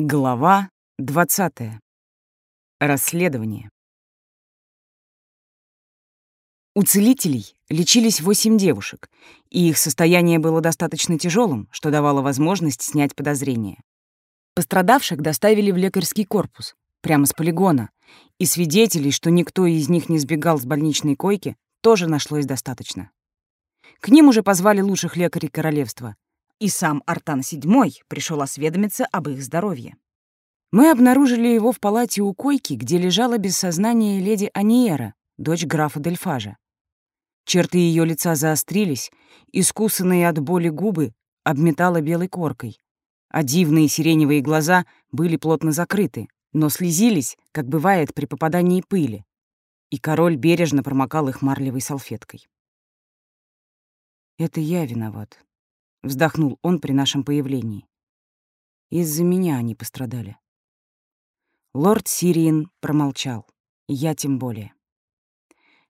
Глава 20. Расследование. У целителей лечились восемь девушек, и их состояние было достаточно тяжелым, что давало возможность снять подозрения. Пострадавших доставили в лекарский корпус, прямо с полигона, и свидетелей, что никто из них не сбегал с больничной койки, тоже нашлось достаточно. К ним уже позвали лучших лекарей королевства — и сам Артан VII пришел осведомиться об их здоровье. Мы обнаружили его в палате у койки, где лежала без сознания леди Аниера, дочь графа Дельфажа. Черты ее лица заострились, искусанные от боли губы обметала белой коркой, а дивные сиреневые глаза были плотно закрыты, но слезились, как бывает при попадании пыли, и король бережно промокал их марлевой салфеткой. «Это я виноват», — вздохнул он при нашем появлении. «Из-за меня они пострадали». Лорд Сириен промолчал, я тем более.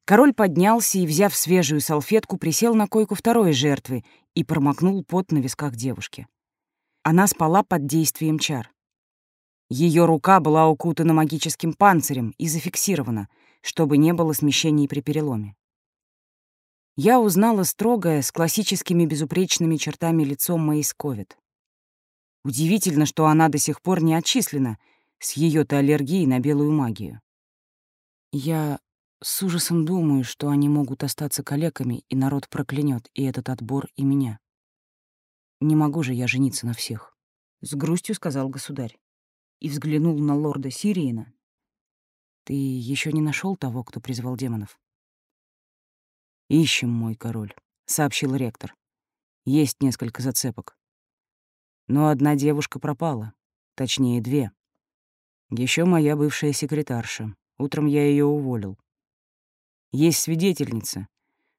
Король поднялся и, взяв свежую салфетку, присел на койку второй жертвы и промокнул пот на висках девушки. Она спала под действием чар. Ее рука была укутана магическим панцирем и зафиксирована, чтобы не было смещений при переломе я узнала строгое, с классическими безупречными чертами лицом Мэйс Ковид. Удивительно, что она до сих пор не отчислена с ее то аллергией на белую магию. Я с ужасом думаю, что они могут остаться калеками, и народ проклянет и этот отбор, и меня. Не могу же я жениться на всех, — с грустью сказал государь. И взглянул на лорда Сириена. Ты еще не нашел того, кто призвал демонов? «Ищем, мой король», — сообщил ректор. «Есть несколько зацепок. Но одна девушка пропала, точнее, две. Еще моя бывшая секретарша. Утром я ее уволил. Есть свидетельница,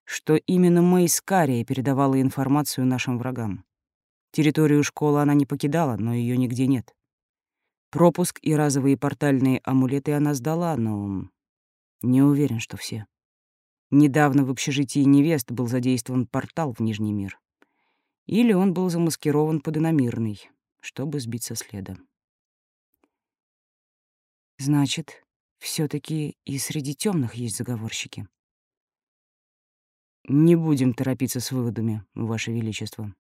что именно Мэйс Кария передавала информацию нашим врагам. Территорию школы она не покидала, но ее нигде нет. Пропуск и разовые портальные амулеты она сдала, но не уверен, что все. Недавно в общежитии невест был задействован портал в Нижний мир. Или он был замаскирован под иномирный, чтобы сбить со следа. Значит, все таки и среди темных есть заговорщики. Не будем торопиться с выводами, Ваше Величество.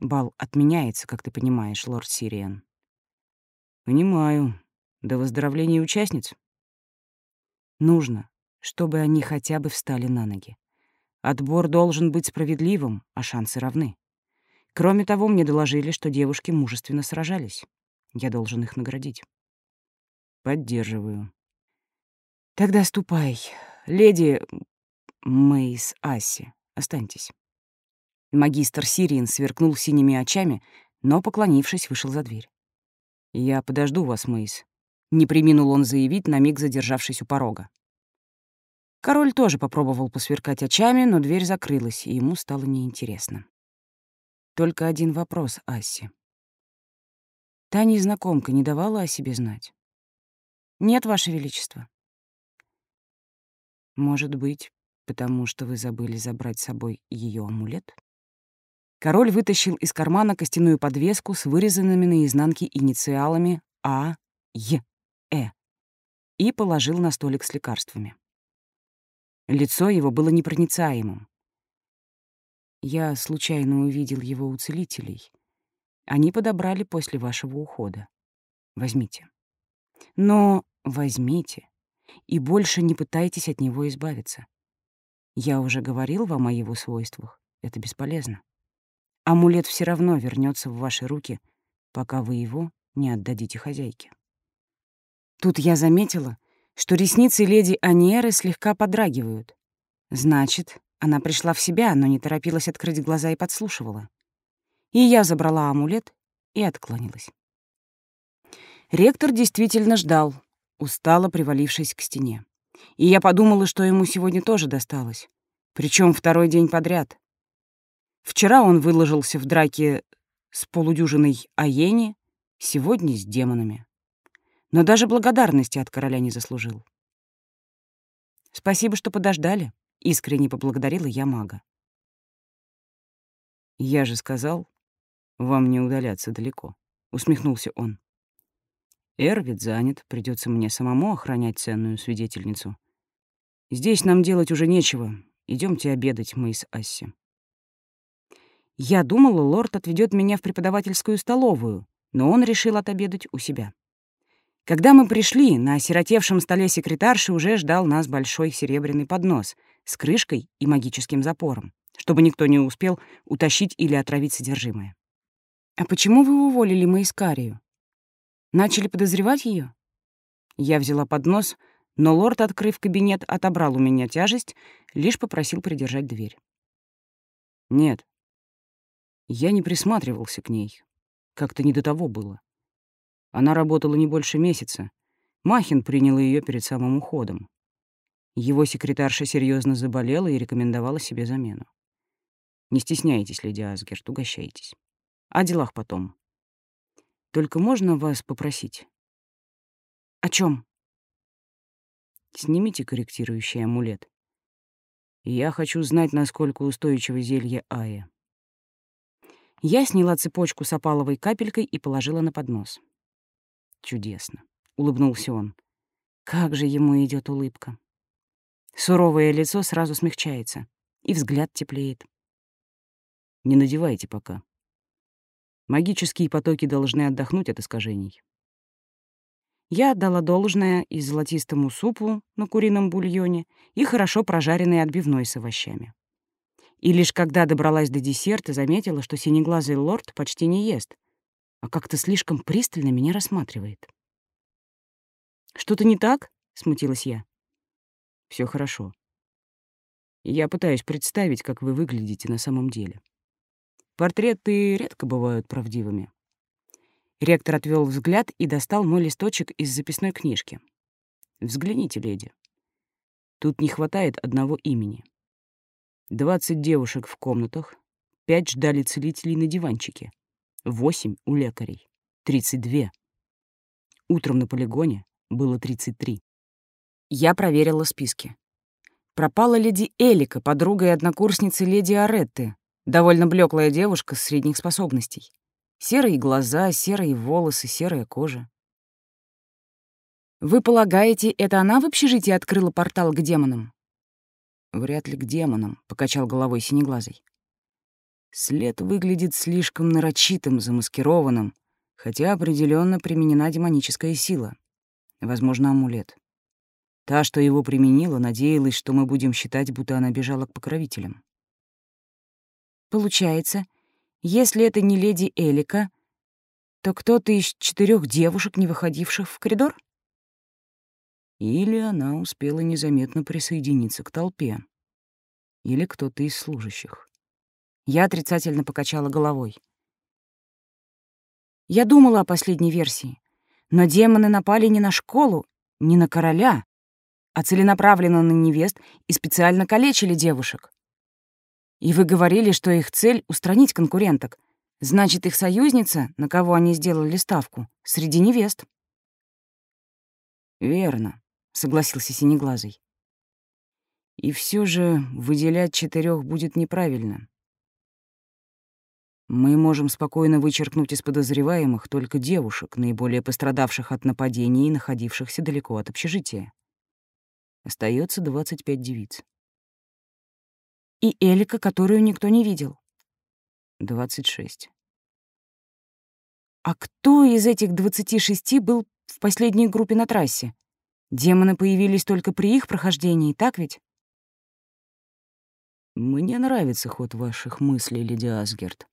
Бал отменяется, как ты понимаешь, лорд Сириан. Понимаю. До выздоровления участниц? Нужно, чтобы они хотя бы встали на ноги. Отбор должен быть справедливым, а шансы равны. Кроме того, мне доложили, что девушки мужественно сражались. Я должен их наградить. Поддерживаю. Тогда ступай. Леди Мэйс Асси, останьтесь. Магистр Сириен сверкнул синими очами, но, поклонившись, вышел за дверь. «Я подожду вас, Мэйс», — не приминул он заявить, на миг задержавшись у порога. Король тоже попробовал посверкать очами, но дверь закрылась, и ему стало неинтересно. Только один вопрос Асси. Та незнакомка не давала о себе знать? Нет, Ваше Величество. Может быть, потому что вы забыли забрать с собой ее амулет? Король вытащил из кармана костяную подвеску с вырезанными на изнанке инициалами А, Е, Э и положил на столик с лекарствами. Лицо его было непроницаемым. Я случайно увидел его у целителей. Они подобрали после вашего ухода. Возьмите. Но возьмите и больше не пытайтесь от него избавиться. Я уже говорил вам о его свойствах. Это бесполезно. Амулет все равно вернется в ваши руки, пока вы его не отдадите хозяйке. Тут я заметила, что ресницы леди Аниеры слегка подрагивают. Значит, она пришла в себя, но не торопилась открыть глаза и подслушивала. И я забрала амулет и отклонилась. Ректор действительно ждал, устало привалившись к стене. И я подумала, что ему сегодня тоже досталось. Причем второй день подряд. Вчера он выложился в драке с полудюжиной Аени, сегодня с демонами но даже благодарности от короля не заслужил. «Спасибо, что подождали», — искренне поблагодарила я мага. «Я же сказал, вам не удаляться далеко», усмехнулся он. Эрвид занят, придется мне самому охранять ценную свидетельницу. Здесь нам делать уже нечего. Идемте обедать, мы с Асси. Я думала, лорд отведет меня в преподавательскую столовую, но он решил отобедать у себя. Когда мы пришли, на осиротевшем столе секретарши уже ждал нас большой серебряный поднос с крышкой и магическим запором, чтобы никто не успел утащить или отравить содержимое. «А почему вы уволили Маискарию? Начали подозревать ее? Я взяла поднос, но лорд, открыв кабинет, отобрал у меня тяжесть, лишь попросил придержать дверь. «Нет, я не присматривался к ней. Как-то не до того было. Она работала не больше месяца. Махин принял ее перед самым уходом. Его секретарша серьезно заболела и рекомендовала себе замену. Не стесняйтесь, леди Асгерт, угощайтесь. О делах потом. Только можно вас попросить? О чем? Снимите корректирующий амулет. Я хочу знать, насколько устойчиво зелье Ая. Я сняла цепочку с опаловой капелькой и положила на поднос. «Чудесно», — улыбнулся он. Как же ему идет улыбка. Суровое лицо сразу смягчается, и взгляд теплеет. «Не надевайте пока. Магические потоки должны отдохнуть от искажений». Я отдала должное и золотистому супу на курином бульоне, и хорошо прожаренной отбивной с овощами. И лишь когда добралась до десерта, заметила, что синеглазый лорд почти не ест, а как-то слишком пристально меня рассматривает. «Что-то не так?» — смутилась я. Все хорошо. Я пытаюсь представить, как вы выглядите на самом деле. Портреты редко бывают правдивыми». Ректор отвел взгляд и достал мой листочек из записной книжки. «Взгляните, леди. Тут не хватает одного имени. Двадцать девушек в комнатах, пять ждали целителей на диванчике, восемь у лекарей, тридцать две. Утром на полигоне было тридцать три. Я проверила списки. Пропала леди Элика, подруга и однокурсница леди Аретты, довольно блеклая девушка с средних способностей. Серые глаза, серые волосы, серая кожа. «Вы полагаете, это она в общежитии открыла портал к демонам?» Вряд ли к демонам, покачал головой синеглазый. След выглядит слишком нарочитым, замаскированным, хотя определенно применена демоническая сила. Возможно, амулет. Та, что его применила, надеялась, что мы будем считать, будто она бежала к покровителям. Получается, если это не леди Элика, то кто-то из четырех девушек, не выходивших в коридор? Или она успела незаметно присоединиться к толпе. Или кто-то из служащих. Я отрицательно покачала головой. Я думала о последней версии, но демоны напали не на школу, не на короля, а целенаправленно на невест и специально калечили девушек. И вы говорили, что их цель — устранить конкуренток. Значит, их союзница, на кого они сделали ставку, среди невест. Верно. — согласился Синеглазый. «И все же выделять четырех будет неправильно. Мы можем спокойно вычеркнуть из подозреваемых только девушек, наиболее пострадавших от нападений и находившихся далеко от общежития. Остается 25 девиц. И Элика, которую никто не видел. 26. А кто из этих 26 был в последней группе на трассе? Демоны появились только при их прохождении, так ведь? Мне нравится ход ваших мыслей, леди Асгерт.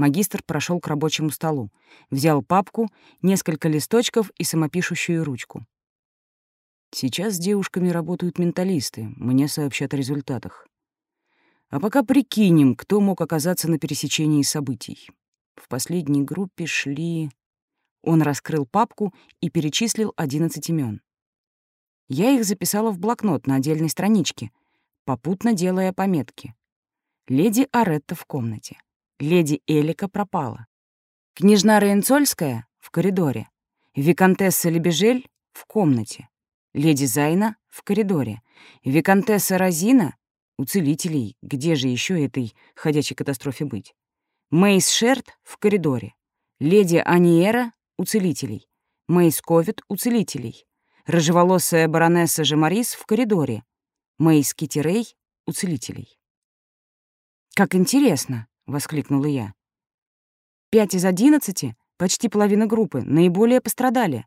Магистр прошел к рабочему столу, взял папку, несколько листочков и самопишущую ручку. Сейчас с девушками работают менталисты, мне сообщат о результатах. А пока прикинем, кто мог оказаться на пересечении событий. В последней группе шли... Он раскрыл папку и перечислил одиннадцать имен. Я их записала в блокнот на отдельной страничке, попутно делая пометки. Леди Аретта в комнате. Леди Элика пропала. Княжна Рейнцольская — в коридоре. Викантесса Лебежель — в комнате. Леди Зайна — в коридоре. Викантесса Розина — у целителей, где же еще этой ходячей катастрофе быть. Мейс Шерт — в коридоре. Леди Аниера — уцелителей. Мейс Ковит — уцелителей. Рыжеволосая баронесса Жемарис в коридоре. Мейс Китерей — уцелителей. «Как интересно!» — воскликнула я. «Пять из одиннадцати, почти половина группы, наиболее пострадали.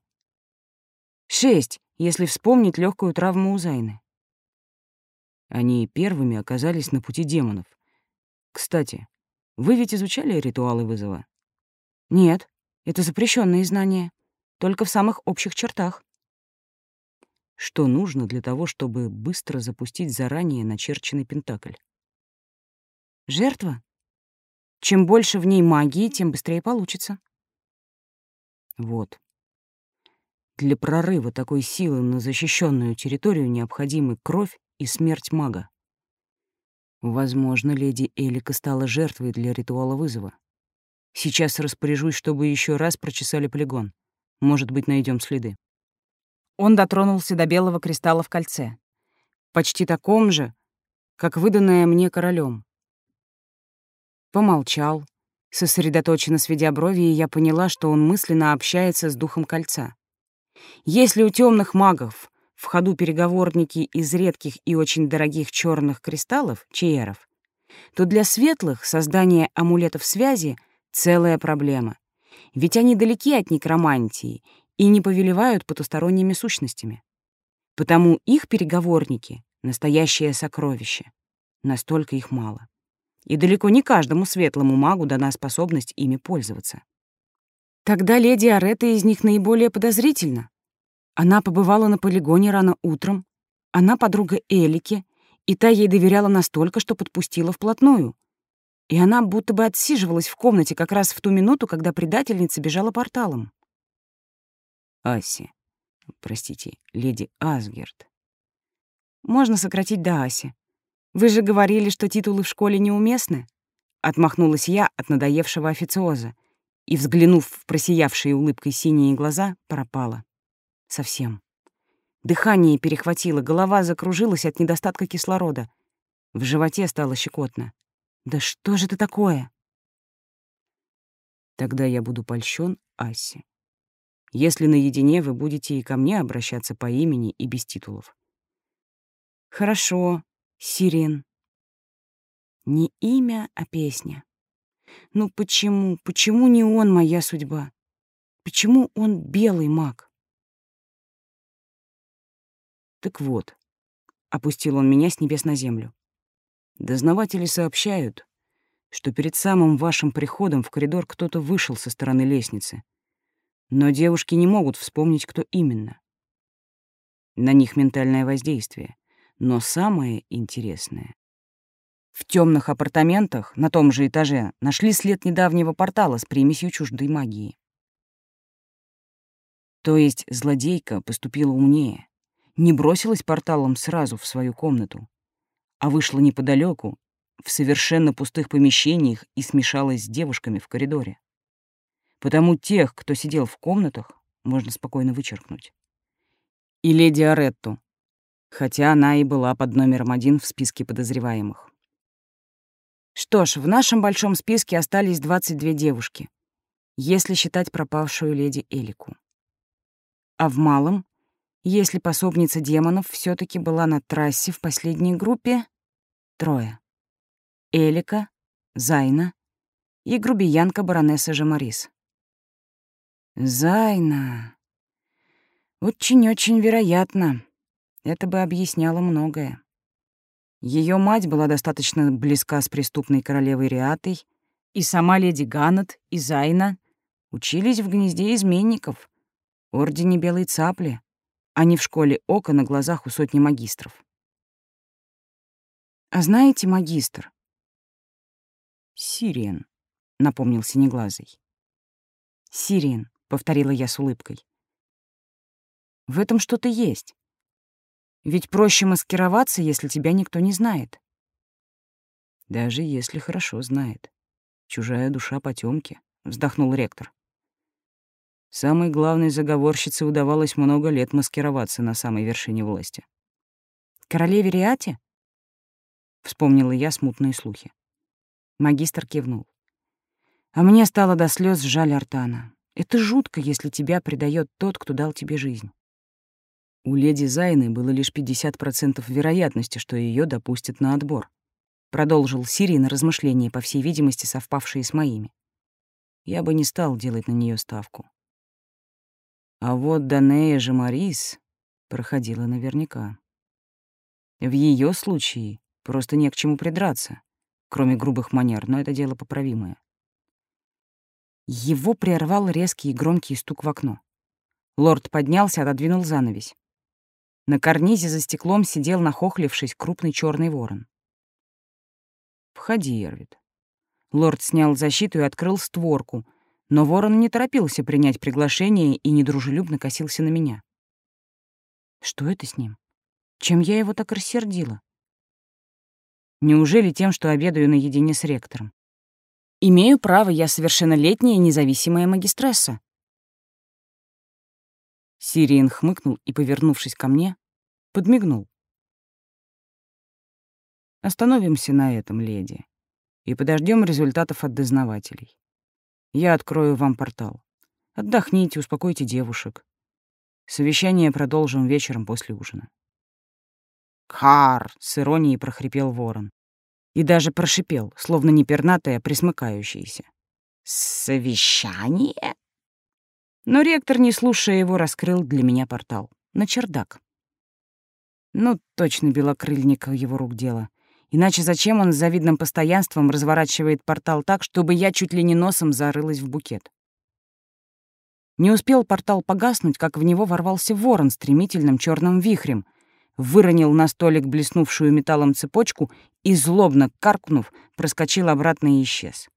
Шесть, если вспомнить легкую травму у Зайны. Они первыми оказались на пути демонов. Кстати, вы ведь изучали ритуалы вызова? Нет, это запрещенные знания, только в самых общих чертах. Что нужно для того, чтобы быстро запустить заранее начерченный пентакль? Жертва? Чем больше в ней магии, тем быстрее получится. Вот. Для прорыва такой силы на защищенную территорию необходимы кровь и смерть мага. Возможно, леди Элика стала жертвой для ритуала вызова. Сейчас распоряжусь, чтобы еще раз прочесали полигон. Может быть, найдем следы. Он дотронулся до белого кристалла в кольце, почти таком же, как выданное мне королем. Помолчал, сосредоточенно сведя брови, и я поняла, что он мысленно общается с духом кольца. Если у темных магов в ходу переговорники из редких и очень дорогих черных кристаллов, чиеров, то для светлых создание амулетов связи — целая проблема. Ведь они далеки от некромантии и не повелевают потусторонними сущностями. Потому их переговорники — настоящее сокровище. Настолько их мало и далеко не каждому светлому магу дана способность ими пользоваться. Тогда леди Арета из них наиболее подозрительна. Она побывала на полигоне рано утром, она подруга Элики, и та ей доверяла настолько, что подпустила вплотную. И она будто бы отсиживалась в комнате как раз в ту минуту, когда предательница бежала порталом. Аси. Простите, леди Асгерт. Можно сократить до Аси. Вы же говорили, что титулы в школе неуместны? Отмахнулась я от надоевшего официоза и, взглянув в просиявшие улыбкой синие глаза, пропала. Совсем. Дыхание перехватило, голова закружилась от недостатка кислорода. В животе стало щекотно. «Да что же это такое?» «Тогда я буду польщен, Аси. Если наедине вы будете и ко мне обращаться по имени и без титулов». «Хорошо», Сирен. Не имя, а песня. Ну почему, почему не он моя судьба? Почему он белый маг? Так вот, опустил он меня с небес на землю. Дознаватели сообщают, что перед самым вашим приходом в коридор кто-то вышел со стороны лестницы. Но девушки не могут вспомнить, кто именно. На них ментальное воздействие. Но самое интересное... В темных апартаментах на том же этаже нашли след недавнего портала с примесью чуждой магии. То есть злодейка поступила умнее, не бросилась порталом сразу в свою комнату, а вышла неподалеку, в совершенно пустых помещениях и смешалась с девушками в коридоре. Потому тех, кто сидел в комнатах, можно спокойно вычеркнуть. И леди Аретту, хотя она и была под номером один в списке подозреваемых. Что ж, в нашем большом списке остались 22 девушки, если считать пропавшую леди Элику. А в малом, если пособница демонов все таки была на трассе в последней группе, трое. Элика, Зайна и грубиянка баронесса Жамарис. Зайна. Очень-очень вероятно. Это бы объясняло многое. Ее мать была достаточно близка с преступной королевой Риатой, и сама леди Ганнет и Зайна учились в гнезде изменников, ордене Белой Цапли, а не в школе Ока на глазах у сотни магистров. «А знаете, магистр?» «Сириен», — напомнил Синеглазый. «Сириен», — повторила я с улыбкой. «В этом что-то есть. Ведь проще маскироваться, если тебя никто не знает. Даже если хорошо знает. Чужая душа потемки, вздохнул ректор. Самой главной заговорщице удавалось много лет маскироваться на самой вершине власти. Королеве Риате? Вспомнила я смутные слухи. Магистр кивнул. А мне стало до слез жаль Артана. Это жутко, если тебя предает тот, кто дал тебе жизнь. У леди Зайны было лишь 50% вероятности, что ее допустят на отбор. Продолжил Сирий на размышления, по всей видимости, совпавшие с моими. Я бы не стал делать на нее ставку. А вот Данея же Марис проходила наверняка. В ее случае просто не к чему придраться, кроме грубых манер, но это дело поправимое. Его прервал резкий и громкий стук в окно. Лорд поднялся, отодвинул занавесь. На карнизе за стеклом сидел, нахохлившись, крупный черный ворон. «Входи, Эрвид». Лорд снял защиту и открыл створку, но ворон не торопился принять приглашение и недружелюбно косился на меня. Что это с ним? Чем я его так рассердила? Неужели тем, что обедаю наедине с ректором? Имею право, я совершеннолетняя независимая магистресса. Сириен хмыкнул и, повернувшись ко мне, подмигнул. Остановимся на этом, леди, и подождем результатов от дознавателей. Я открою вам портал. Отдохните, успокойте девушек. Совещание продолжим вечером после ужина. «Кар!» — с иронией прохрипел ворон. И даже прошипел, словно не пернатая, а присмыкающаяся. «Совещание?» Но ректор, не слушая его, раскрыл для меня портал. На чердак. Ну, точно белокрыльник его рук дело. Иначе зачем он с завидным постоянством разворачивает портал так, чтобы я чуть ли не носом зарылась в букет? Не успел портал погаснуть, как в него ворвался ворон стремительным черным вихрем, выронил на столик блеснувшую металлом цепочку и, злобно каркнув, проскочил обратно и исчез.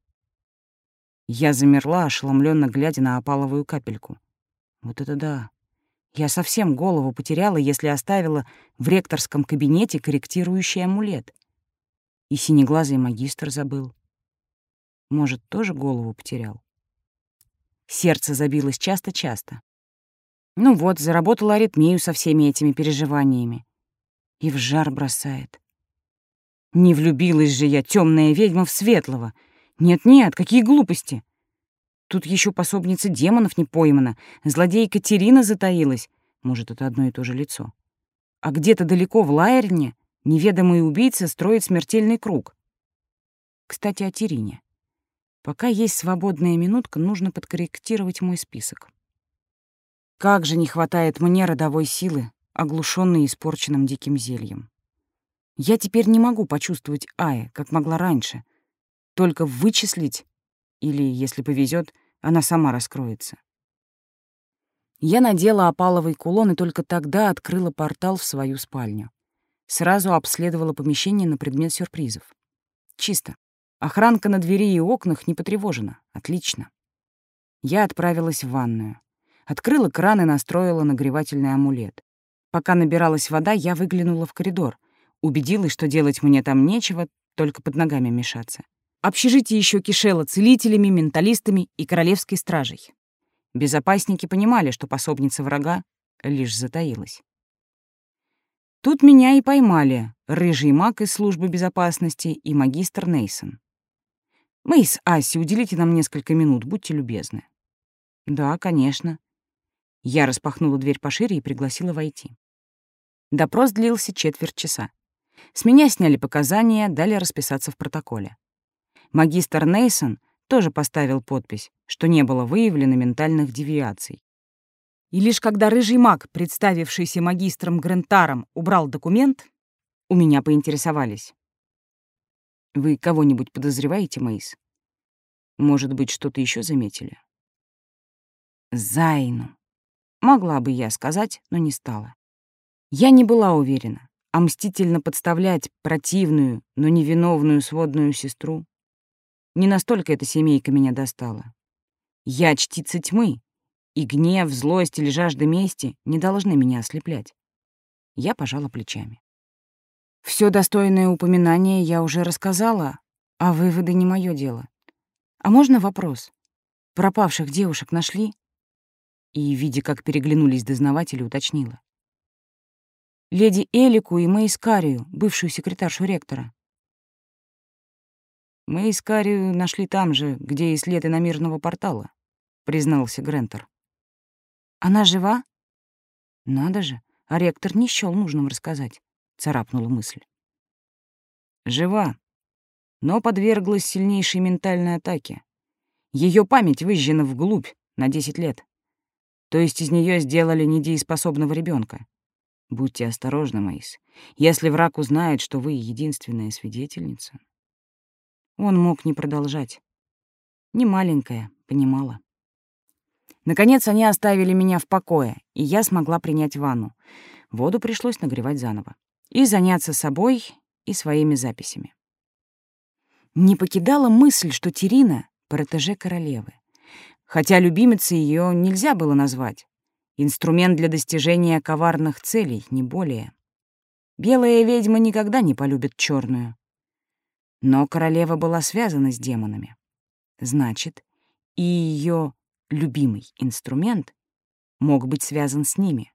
Я замерла, ошеломленно глядя на опаловую капельку. Вот это да! Я совсем голову потеряла, если оставила в ректорском кабинете корректирующий амулет. И синеглазый магистр забыл. Может, тоже голову потерял? Сердце забилось часто-часто. Ну вот, заработала аритмию со всеми этими переживаниями. И в жар бросает. Не влюбилась же я, темная ведьма, в светлого. Нет-нет, какие глупости. Тут еще пособница демонов не поймана, злодей Катерина затаилась. Может, это одно и то же лицо. А где-то далеко в Лайерне неведомый убийца строит смертельный круг. Кстати, о Терине. Пока есть свободная минутка, нужно подкорректировать мой список. Как же не хватает мне родовой силы, оглушенной испорченным диким зельем. Я теперь не могу почувствовать Ая, как могла раньше. Только вычислить, или, если повезет, она сама раскроется. Я надела опаловый кулон и только тогда открыла портал в свою спальню. Сразу обследовала помещение на предмет сюрпризов. Чисто. Охранка на двери и окнах не потревожена. Отлично. Я отправилась в ванную. Открыла кран и настроила нагревательный амулет. Пока набиралась вода, я выглянула в коридор. Убедилась, что делать мне там нечего, только под ногами мешаться. Общежитие еще кишело целителями, менталистами и королевской стражей. Безопасники понимали, что пособница врага лишь затаилась. Тут меня и поймали рыжий маг из службы безопасности и магистр Нейсон. «Мэйс, Аси, уделите нам несколько минут, будьте любезны». «Да, конечно». Я распахнула дверь пошире и пригласила войти. Допрос длился четверть часа. С меня сняли показания, дали расписаться в протоколе. Магистр Нейсон тоже поставил подпись, что не было выявлено ментальных девиаций. И лишь когда рыжий маг, представившийся магистром Грентаром, убрал документ, у меня поинтересовались. Вы кого-нибудь подозреваете, Мейс? Может быть, что-то еще заметили? Зайну. Могла бы я сказать, но не стала. Я не была уверена, а мстительно подставлять противную, но невиновную сводную сестру. Не настолько эта семейка меня достала. Я чтица тьмы, и гнев, злость или жажда мести не должны меня ослеплять. Я пожала плечами. Все достойное упоминание я уже рассказала, а выводы не мое дело. А можно вопрос? Пропавших девушек нашли? И, видя, как переглянулись дознаватели, уточнила. Леди Элику и Мэйскарию, бывшую секретаршу ректора. Мы Искарию нашли там же, где и след иномирного портала, признался Грентер. Она жива? Надо же, а ректор не счёл нужным рассказать, царапнула мысль. Жива, но подверглась сильнейшей ментальной атаке. Ее память выжжена вглубь на 10 лет. То есть из нее сделали недееспособного ребенка. Будьте осторожны, Мейс. Если враг узнает, что вы единственная свидетельница... Он мог не продолжать. Не маленькая, понимала. Наконец они оставили меня в покое, и я смогла принять ванну. Воду пришлось нагревать заново. И заняться собой и своими записями. Не покидала мысль, что Терина — протеже королевы. Хотя любимицей ее нельзя было назвать. Инструмент для достижения коварных целей, не более. Белая ведьма никогда не полюбит черную. Но королева была связана с демонами. Значит, и ее любимый инструмент мог быть связан с ними.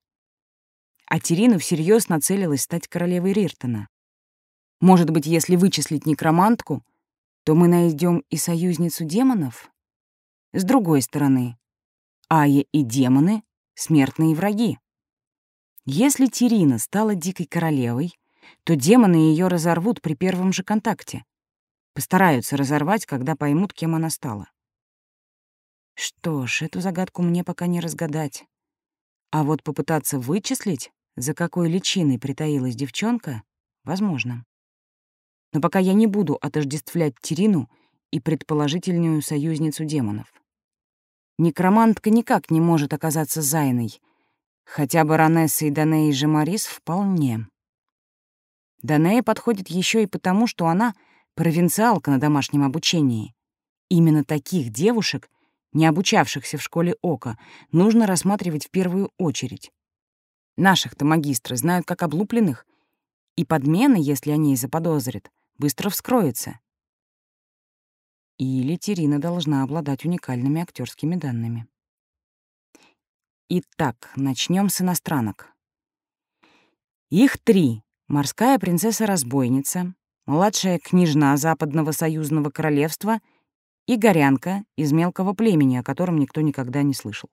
А Терина всерьез нацелилась стать королевой Риртона. Может быть, если вычислить некромантку, то мы найдем и союзницу демонов? С другой стороны, Ая и демоны — смертные враги. Если Терина стала дикой королевой, то демоны ее разорвут при первом же контакте. Постараются разорвать, когда поймут, кем она стала. Что ж, эту загадку мне пока не разгадать. А вот попытаться вычислить, за какой личиной притаилась девчонка, возможно. Но пока я не буду отождествлять Терину и предположительную союзницу демонов. Некромантка никак не может оказаться Зайной, хотя баронесса и Данея Жемарис вполне. Данея подходит еще и потому, что она — провинциалка на домашнем обучении. Именно таких девушек, не обучавшихся в школе Ока, нужно рассматривать в первую очередь. Наших-то магистры знают как облупленных, и подмены, если они и заподозрят, быстро вскроются. Или Терина должна обладать уникальными актерскими данными. Итак, начнем с иностранок. Их три. Морская принцесса-разбойница, младшая княжна Западного союзного королевства и горянка из мелкого племени, о котором никто никогда не слышал.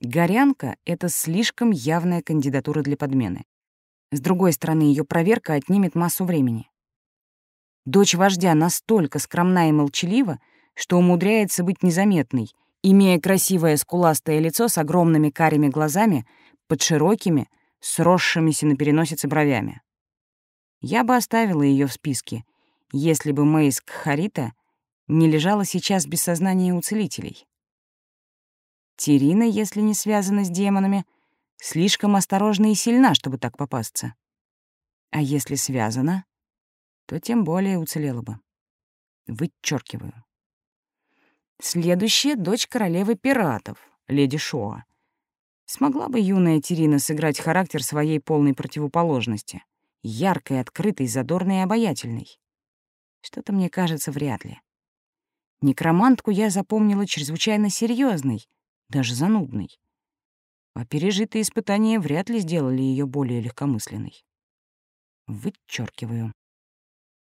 Горянка — это слишком явная кандидатура для подмены. С другой стороны, ее проверка отнимет массу времени. Дочь вождя настолько скромна и молчалива, что умудряется быть незаметной, имея красивое скуластое лицо с огромными карими глазами под широкими, сросшимися на переносице бровями. Я бы оставила ее в списке, если бы Мэйс Кхарита не лежала сейчас без сознания у целителей. Терина, если не связана с демонами, слишком осторожна и сильна, чтобы так попасться. А если связана, то тем более уцелела бы. Вычеркиваю. Следующая — дочь королевы пиратов, леди Шоа. Смогла бы юная Терина сыграть характер своей полной противоположности яркой, открытой, задорной и обаятельной. Что-то мне кажется, вряд ли. Некромантку я запомнила чрезвычайно серьезной, даже занудной. А пережитые испытания вряд ли сделали ее более легкомысленной. Вычеркиваю.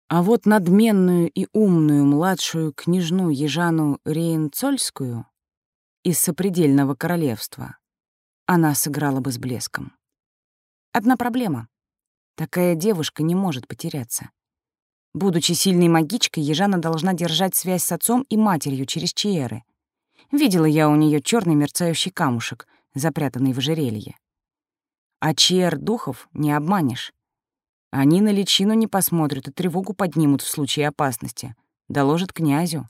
А вот надменную и умную младшую княжну Ежану Рейнцольскую из сопредельного королевства она сыграла бы с блеском. Одна проблема. Такая девушка не может потеряться. Будучи сильной магичкой, Ежана должна держать связь с отцом и матерью через Чиеры. Видела я у нее черный мерцающий камушек, запрятанный в ожерелье. А Чиер духов не обманешь. Они на личину не посмотрят и тревогу поднимут в случае опасности, доложат князю.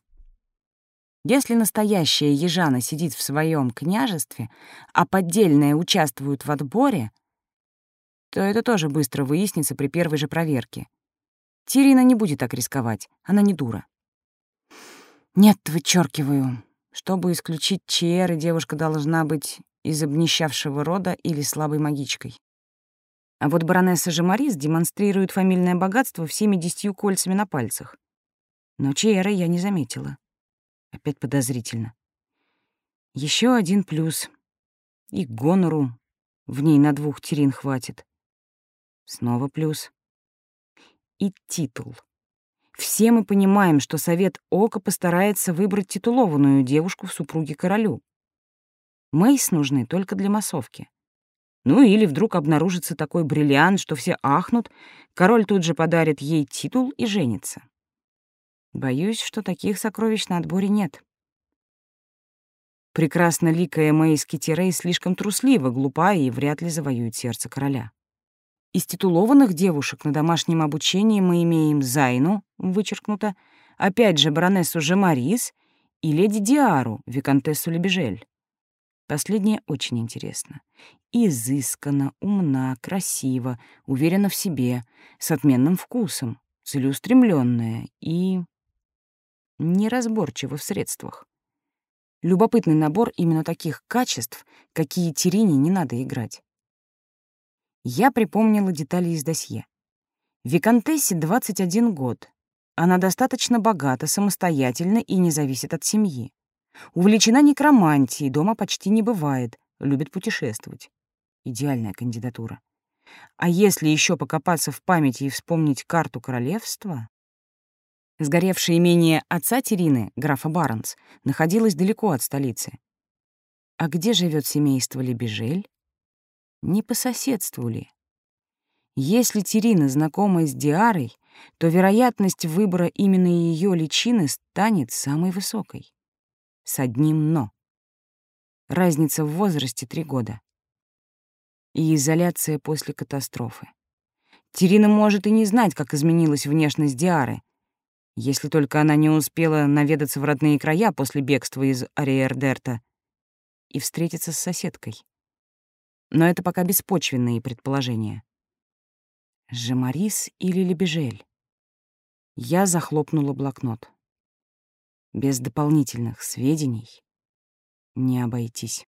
Если настоящая Ежана сидит в своем княжестве, а поддельная участвует в отборе, то это тоже быстро выяснится при первой же проверке. Тирина не будет так рисковать, она не дура. Нет, вычеркиваю. Чтобы исключить Чиэры, девушка должна быть из обнищавшего рода или слабой магичкой. А вот баронесса Жемарис демонстрирует фамильное богатство всеми десятью кольцами на пальцах. Но Чиэры я не заметила. Опять подозрительно. Еще один плюс. И гонору в ней на двух терин хватит. Снова плюс. И титул. Все мы понимаем, что совет Ока постарается выбрать титулованную девушку в супруге королю. Мейс нужны только для массовки. Ну или вдруг обнаружится такой бриллиант, что все ахнут, король тут же подарит ей титул и женится. Боюсь, что таких сокровищ на отборе нет. Прекрасно ликая Мэйс Китерей слишком труслива, глупая и вряд ли завоюет сердце короля. Из титулованных девушек на домашнем обучении мы имеем Зайну, вычеркнуто, опять же баронессу Жемарис и леди Диару, виконтессу Лебежель. Последнее очень интересно. Изысканно, умна, красиво, уверена в себе, с отменным вкусом, целеустремленная и... неразборчива в средствах. Любопытный набор именно таких качеств, какие Терине не надо играть. Я припомнила детали из досье. Викантессе 21 год. Она достаточно богата, самостоятельна и не зависит от семьи. Увлечена некромантией, дома почти не бывает, любит путешествовать. Идеальная кандидатура. А если еще покопаться в памяти и вспомнить карту королевства... Сгоревшее имение отца Терины, графа Барнс, находилось далеко от столицы. А где живет семейство Лебежель? Не по соседству ли. Если Терина знакома с Диарой, то вероятность выбора именно ее личины станет самой высокой. С одним «но». Разница в возрасте три года. И изоляция после катастрофы. Терина может и не знать, как изменилась внешность Диары, если только она не успела наведаться в родные края после бегства из Ариэрдерта и встретиться с соседкой. Но это пока беспочвенные предположения. Жемарис или Лебежель? Я захлопнула блокнот. Без дополнительных сведений не обойтись.